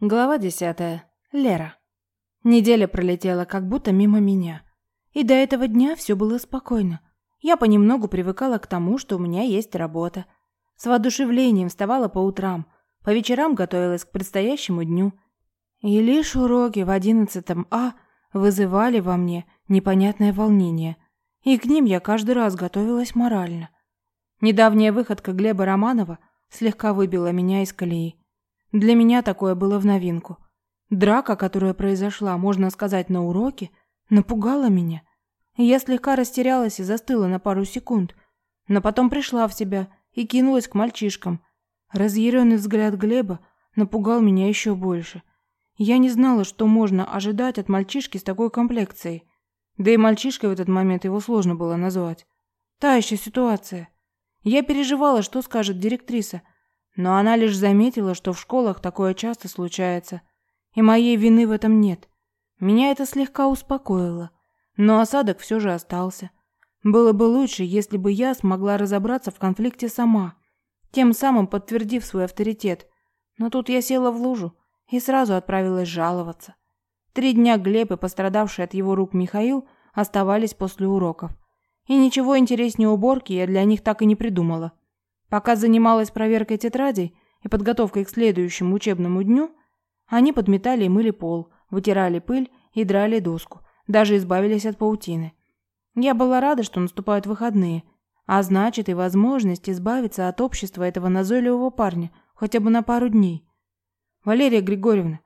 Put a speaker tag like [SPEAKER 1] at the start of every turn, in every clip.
[SPEAKER 1] Глава десятая. Лера. Неделя пролетела как будто мимо меня. И до этого дня все было спокойно. Я понемногу привыкала к тому, что у меня есть работа. С воодушевлением вставала по утрам, по вечерам готовилась к предстоящему дню. И лишь уроки в одиннадцатом А вызывали во мне непонятное волнение. И к ним я каждый раз готовилась морально. Недавняя выходка Глеба Романова слегка выбила меня из колеи. Для меня такое было в новинку. Драка, которая произошла, можно сказать, на уроке, напугала меня. Я слегка растерялась и застыла на пару секунд, но потом пришла в себя и кинулась к мальчишкам. Разъяренный взгляд Глеба напугал меня еще больше. Я не знала, что можно ожидать от мальчишки с такой комплекцией. Да и мальчишкой в этот момент его сложно было назвать. Та еще ситуация. Я переживала, что скажет директриса – но она лишь заметила, что в школах такое часто случается, и моей вины в этом нет. Меня это слегка успокоило, но осадок все же остался. Было бы лучше, если бы я смогла разобраться в конфликте сама, тем самым подтвердив свой авторитет. Но тут я села в лужу и сразу отправилась жаловаться. Три дня Глеб и пострадавший от его рук Михаил оставались после уроков. И ничего интереснее уборки я для них так и не придумала. Пока занималась проверкой тетрадей и подготовкой к следующему учебному дню, они подметали и мыли пол, вытирали пыль и драли доску, даже избавились от паутины. Я была рада, что наступают выходные, а значит и возможность избавиться от общества этого назойливого парня хотя бы на пару дней. Валерия Григорьевна,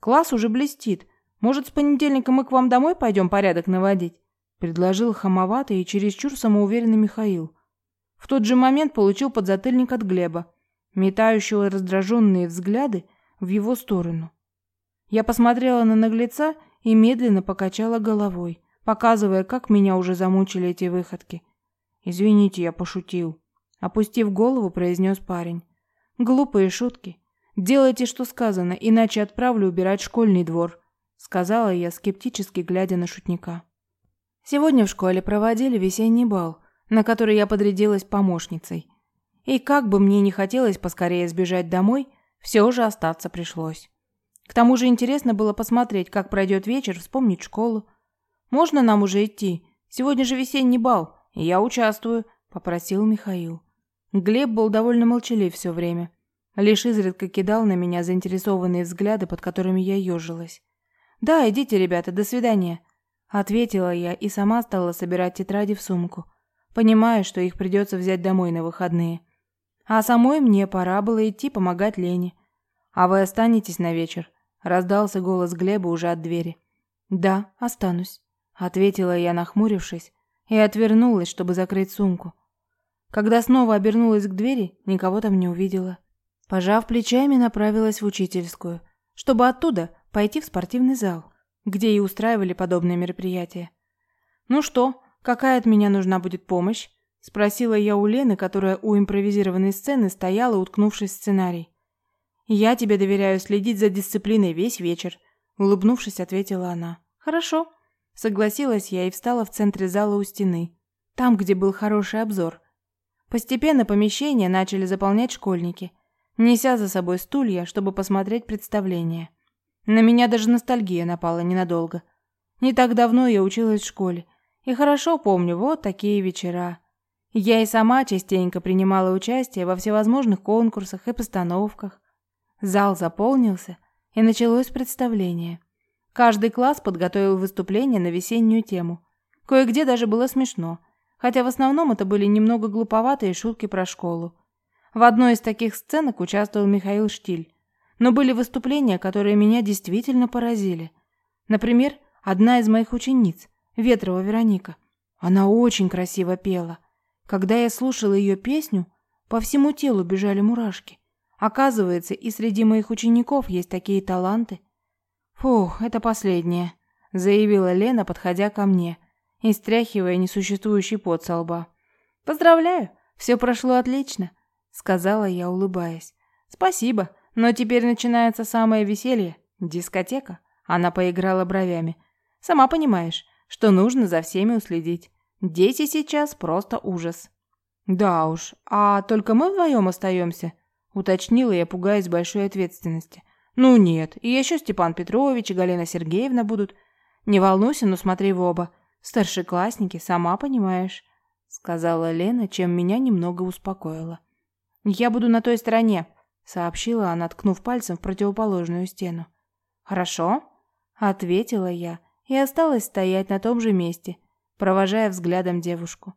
[SPEAKER 1] класс уже блестит. Может, с понедельника мы к вам домой пойдем порядок наводить? предложил хамоватый и чересчур самоуверенный Михаил. В тот же момент получил подзатыльник от Глеба, метающего раздраженные взгляды в его сторону. Я посмотрела на наглеца и медленно покачала головой, показывая, как меня уже замучили эти выходки. «Извините, я пошутил», — опустив голову, произнес парень. «Глупые шутки. Делайте, что сказано, иначе отправлю убирать школьный двор», — сказала я, скептически глядя на шутника. Сегодня в школе проводили весенний бал — на который я подрядилась помощницей. И как бы мне не хотелось поскорее сбежать домой, все же остаться пришлось. К тому же интересно было посмотреть, как пройдет вечер, вспомнить школу. «Можно нам уже идти? Сегодня же весенний бал, и я участвую», — попросил Михаил. Глеб был довольно молчалив все время. Лишь изредка кидал на меня заинтересованные взгляды, под которыми я ежилась. «Да, идите, ребята, до свидания», — ответила я и сама стала собирать тетради в сумку понимая, что их придется взять домой на выходные. А самой мне пора было идти помогать Лене. «А вы останетесь на вечер?» – раздался голос Глеба уже от двери. «Да, останусь», – ответила я, нахмурившись, и отвернулась, чтобы закрыть сумку. Когда снова обернулась к двери, никого там не увидела. Пожав плечами, направилась в учительскую, чтобы оттуда пойти в спортивный зал, где и устраивали подобные мероприятия. «Ну что, «Какая от меня нужна будет помощь?» – спросила я у Лены, которая у импровизированной сцены стояла, уткнувшись в сценарий. «Я тебе доверяю следить за дисциплиной весь вечер», – улыбнувшись, ответила она. «Хорошо», – согласилась я и встала в центре зала у стены, там, где был хороший обзор. Постепенно помещение начали заполнять школьники, неся за собой стулья, чтобы посмотреть представление. На меня даже ностальгия напала ненадолго. Не так давно я училась в школе, и хорошо помню вот такие вечера. Я и сама частенько принимала участие во всевозможных конкурсах и постановках. Зал заполнился, и началось представление. Каждый класс подготовил выступление на весеннюю тему. Кое-где даже было смешно, хотя в основном это были немного глуповатые шутки про школу. В одной из таких сценок участвовал Михаил Штиль. Но были выступления, которые меня действительно поразили. Например, одна из моих учениц – Ветрова Вероника. Она очень красиво пела. Когда я слушала ее песню, по всему телу бежали мурашки. Оказывается, и среди моих учеников есть такие таланты. Фух, это последнее, заявила Лена, подходя ко мне и стряхивая несуществующий пот со лба. Поздравляю, все прошло отлично, сказала я, улыбаясь. Спасибо, но теперь начинается самое веселье дискотека. Она поиграла бровями. Сама понимаешь, что нужно за всеми уследить. Дети сейчас просто ужас. Да уж, а только мы вдвоем остаемся, уточнила я, пугаясь большой ответственности. Ну нет, и еще Степан Петрович и Галина Сергеевна будут. Не волнуйся, но смотри в оба. Старшеклассники, сама понимаешь, сказала Лена, чем меня немного успокоила. Я буду на той стороне, сообщила она, ткнув пальцем в противоположную стену. Хорошо, ответила я и осталась стоять на том же месте, провожая взглядом девушку.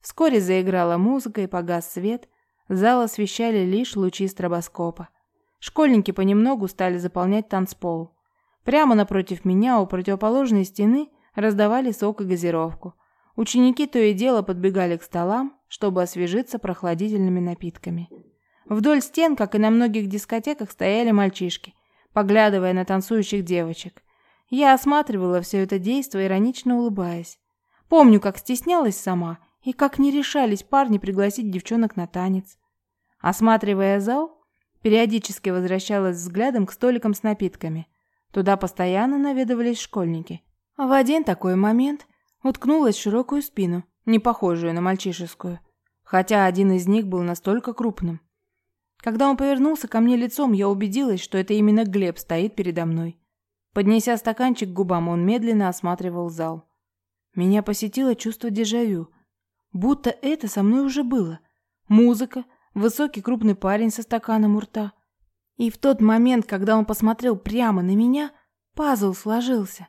[SPEAKER 1] Вскоре заиграла музыка и погас свет, зал освещали лишь лучи стробоскопа. Школьники понемногу стали заполнять танцпол. Прямо напротив меня у противоположной стены раздавали сок и газировку. Ученики то и дело подбегали к столам, чтобы освежиться прохладительными напитками. Вдоль стен, как и на многих дискотеках, стояли мальчишки, поглядывая на танцующих девочек. Я осматривала все это действо, иронично улыбаясь. Помню, как стеснялась сама и как не решались парни пригласить девчонок на танец. Осматривая зал, Периодически возвращалась взглядом к столикам с напитками. Туда постоянно наведывались школьники. А в один такой момент уткнулась в широкую спину, не похожую на мальчишескую, хотя один из них был настолько крупным. Когда он повернулся ко мне лицом, я убедилась, что это именно Глеб стоит передо мной. Поднеся стаканчик к губам, он медленно осматривал зал. Меня посетило чувство дежавю, будто это со мной уже было. Музыка, высокий крупный парень со стаканом у рта. И в тот момент, когда он посмотрел прямо на меня, пазл сложился.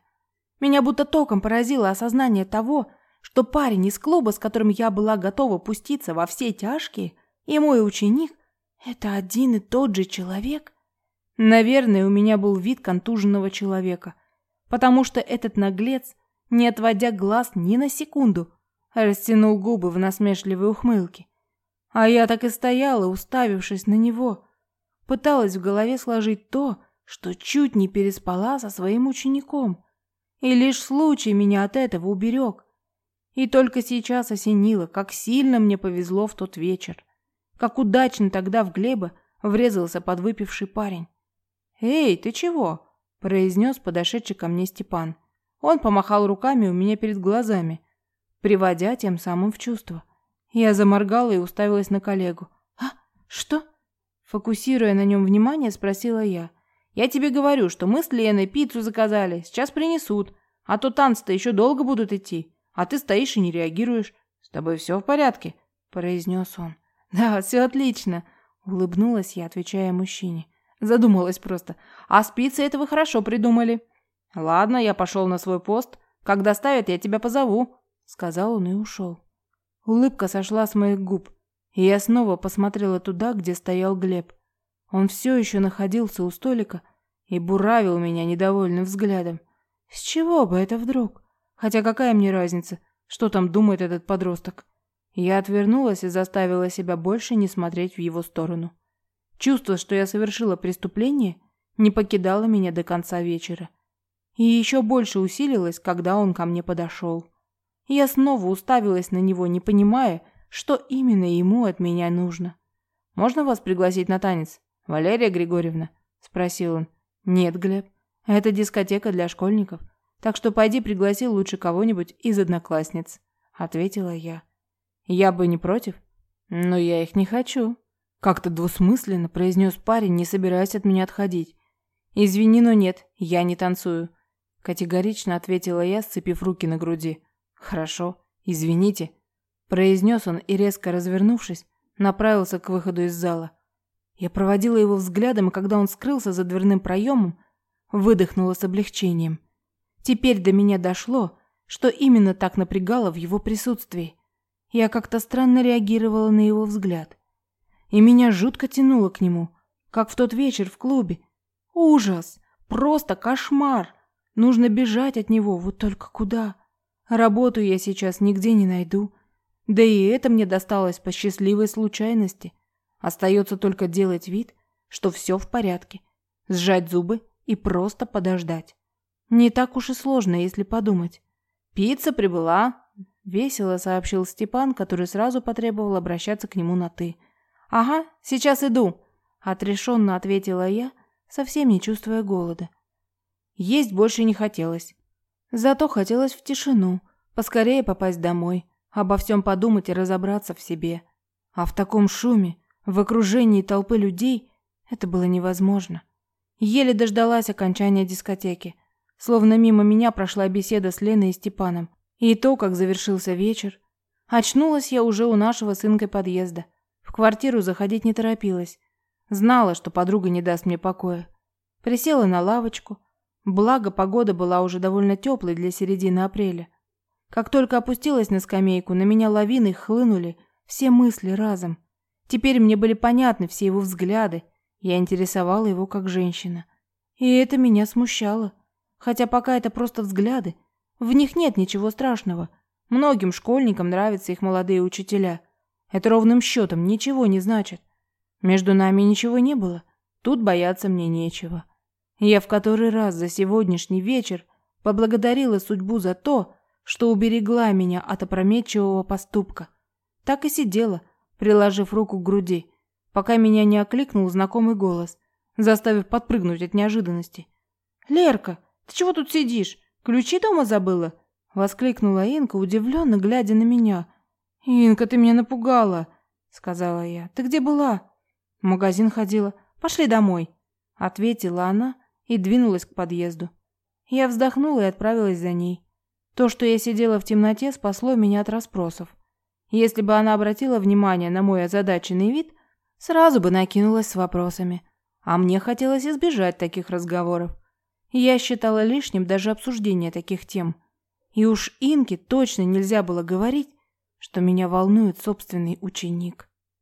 [SPEAKER 1] Меня будто током поразило осознание того, что парень из клуба, с которым я была готова пуститься во все тяжкие, и мой ученик — это один и тот же человек. Наверное, у меня был вид контуженного человека, потому что этот наглец, не отводя глаз ни на секунду, растянул губы в насмешливой ухмылке. А я так и стояла, уставившись на него. Пыталась в голове сложить то, что чуть не переспала со своим учеником. И лишь случай меня от этого уберег. И только сейчас осенило, как сильно мне повезло в тот вечер. Как удачно тогда в Глеба врезался подвыпивший парень. «Эй, ты чего?» – произнес подошедший ко мне Степан. Он помахал руками у меня перед глазами, приводя тем самым в чувство. Я заморгала и уставилась на коллегу. «А? Что?» Фокусируя на нем внимание, спросила я. «Я тебе говорю, что мы с Леной пиццу заказали. Сейчас принесут. А то танцы-то еще долго будут идти. А ты стоишь и не реагируешь. С тобой все в порядке?» произнес он. «Да, все отлично», улыбнулась я, отвечая мужчине. Задумалась просто. «А с пиццей это вы хорошо придумали». «Ладно, я пошел на свой пост. Как доставят, я тебя позову», сказал он и ушел. Улыбка сошла с моих губ, и я снова посмотрела туда, где стоял Глеб. Он все еще находился у столика и буравил меня недовольным взглядом. С чего бы это вдруг? Хотя какая мне разница, что там думает этот подросток? Я отвернулась и заставила себя больше не смотреть в его сторону. Чувство, что я совершила преступление, не покидало меня до конца вечера. И еще больше усилилось, когда он ко мне подошел. Я снова уставилась на него, не понимая, что именно ему от меня нужно. «Можно вас пригласить на танец, Валерия Григорьевна?» – спросил он. «Нет, Глеб, это дискотека для школьников, так что пойди пригласи лучше кого-нибудь из одноклассниц», – ответила я. «Я бы не против, но я их не хочу», – как-то двусмысленно произнес парень, не собираясь от меня отходить. «Извини, но нет, я не танцую», – категорично ответила я, сцепив руки на груди. «Хорошо, извините», – произнес он и, резко развернувшись, направился к выходу из зала. Я проводила его взглядом, и когда он скрылся за дверным проемом, выдохнула с облегчением. Теперь до меня дошло, что именно так напрягало в его присутствии. Я как-то странно реагировала на его взгляд. И меня жутко тянуло к нему, как в тот вечер в клубе. Ужас! Просто кошмар! Нужно бежать от него, вот только куда? Работу я сейчас нигде не найду. Да и это мне досталось по счастливой случайности. Остается только делать вид, что все в порядке. Сжать зубы и просто подождать. Не так уж и сложно, если подумать. «Пицца прибыла», — весело сообщил Степан, который сразу потребовал обращаться к нему на «ты». «Ага, сейчас иду», — отрешенно ответила я, совсем не чувствуя голода. Есть больше не хотелось. Зато хотелось в тишину, поскорее попасть домой, обо всем подумать и разобраться в себе. А в таком шуме, в окружении толпы людей, это было невозможно. Еле дождалась окончания дискотеки. Словно мимо меня прошла беседа с Леной и Степаном. И то, как завершился вечер. Очнулась я уже у нашего с Инкой подъезда. В квартиру заходить не торопилась. Знала, что подруга не даст мне покоя. Присела на лавочку. Благо, погода была уже довольно теплой для середины апреля. Как только опустилась на скамейку, на меня лавиной хлынули все мысли разом. Теперь мне были понятны все его взгляды. Я интересовала его как женщина. И это меня смущало. Хотя пока это просто взгляды. В них нет ничего страшного. Многим школьникам нравятся их молодые учителя. Это ровным счетом ничего не значит. Между нами ничего не было. Тут бояться мне нечего. Я в который раз за сегодняшний вечер поблагодарила судьбу за то, что уберегла меня от опрометчивого поступка. Так и сидела, приложив руку к груди, пока меня не окликнул знакомый голос, заставив подпрыгнуть от неожиданности. «Лерка, ты чего тут сидишь? Ключи дома забыла?» Воскликнула Инка, удивленно глядя на меня. «Инка, ты меня напугала!» Сказала я. «Ты где была?» «В магазин ходила. Пошли домой!» Ответила она и двинулась к подъезду. Я вздохнула и отправилась за ней. То, что я сидела в темноте, спасло меня от расспросов. Если бы она обратила внимание на мой озадаченный вид, сразу бы накинулась с вопросами. А мне хотелось избежать таких разговоров. Я считала лишним даже обсуждение таких тем. И уж Инке точно нельзя было говорить, что меня волнует собственный ученик.